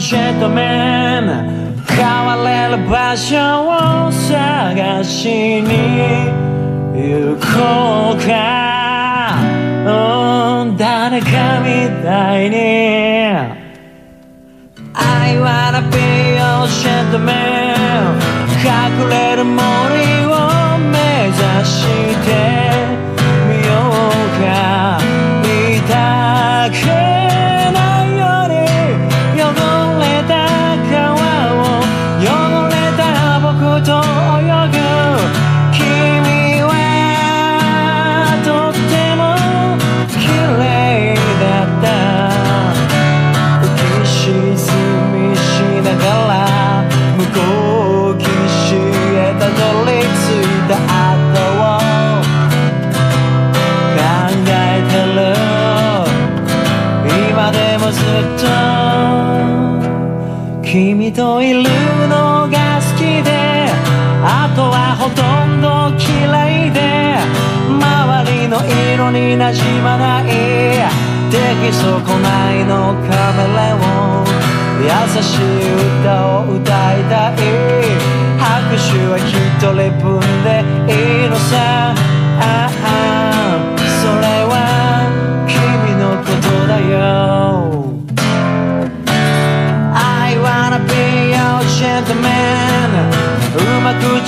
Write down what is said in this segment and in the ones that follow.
ジェットメン変われる場所を探しに行こうか、うん、誰かみたいに I wanna be your gentleman. 隠れるものずっと君といるのが好きであとはほとんど嫌いで周りの色になじまない。出来損ないのカメレオン優しい歌を歌いたい。拍手は一人分でいいのさ。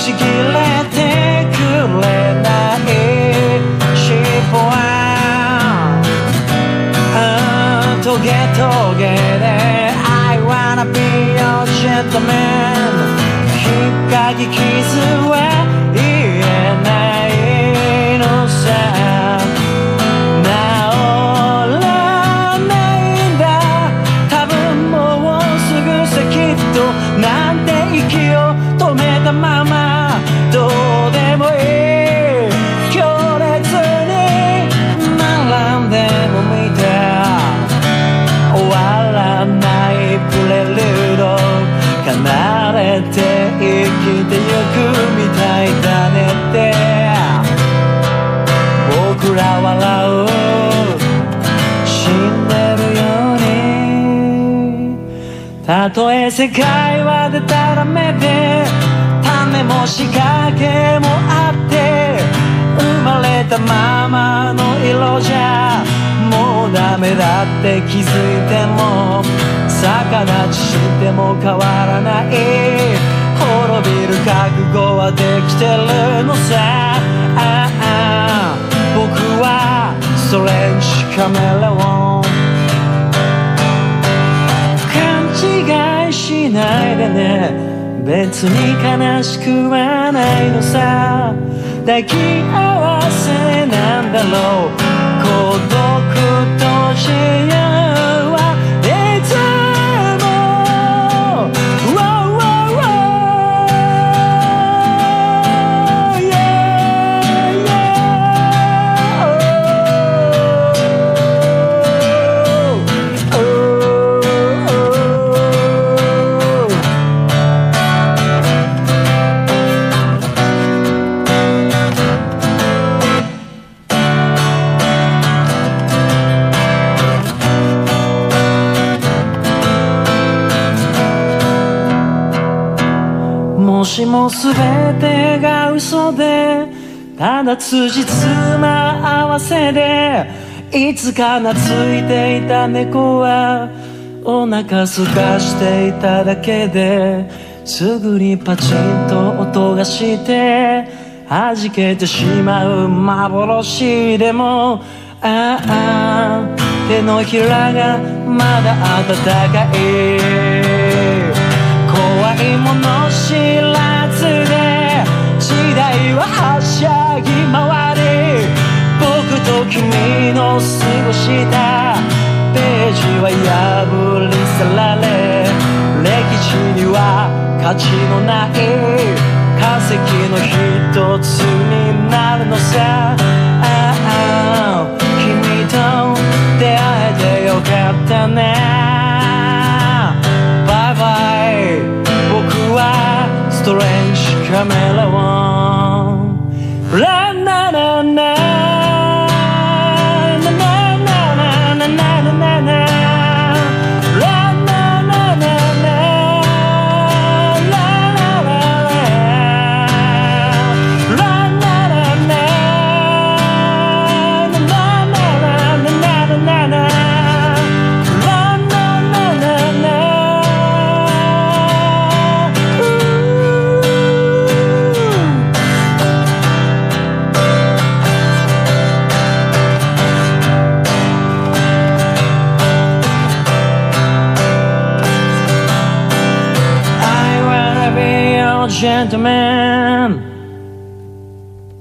ちぎれてくれない尻尾はトゲトゲで I wanna be your gentleman 引っかき傷は言えないのさ治らないんだ多分もうすぐさきっとなんて息を止めたまま僕ら笑う死んでるようにたとえ世界はでたらめで種も仕掛けもあって生まれたままの色じゃもうダメだって気づいても逆立ちしても変わらない滅びる覚悟はできてるのさああはストレンジカメラオン。勘違いしないでね。別に悲しくはないのさ。抱き合わせなんだろう。孤独と幸せしも全てが嘘でただ辻褄合わせでいつか懐いていた猫はお腹すかしていただけですぐにパチンと音がして弾けてしまう幻でもああ手のひらがまだ温かい。怖いもの知らははしゃぎ回り僕と君の過ごしたページは破り去られ歴史には価値のない化石の一つになるのさ。ああ君と出会えてよかったね。バイバイ僕はストレンジカメラオ gentleman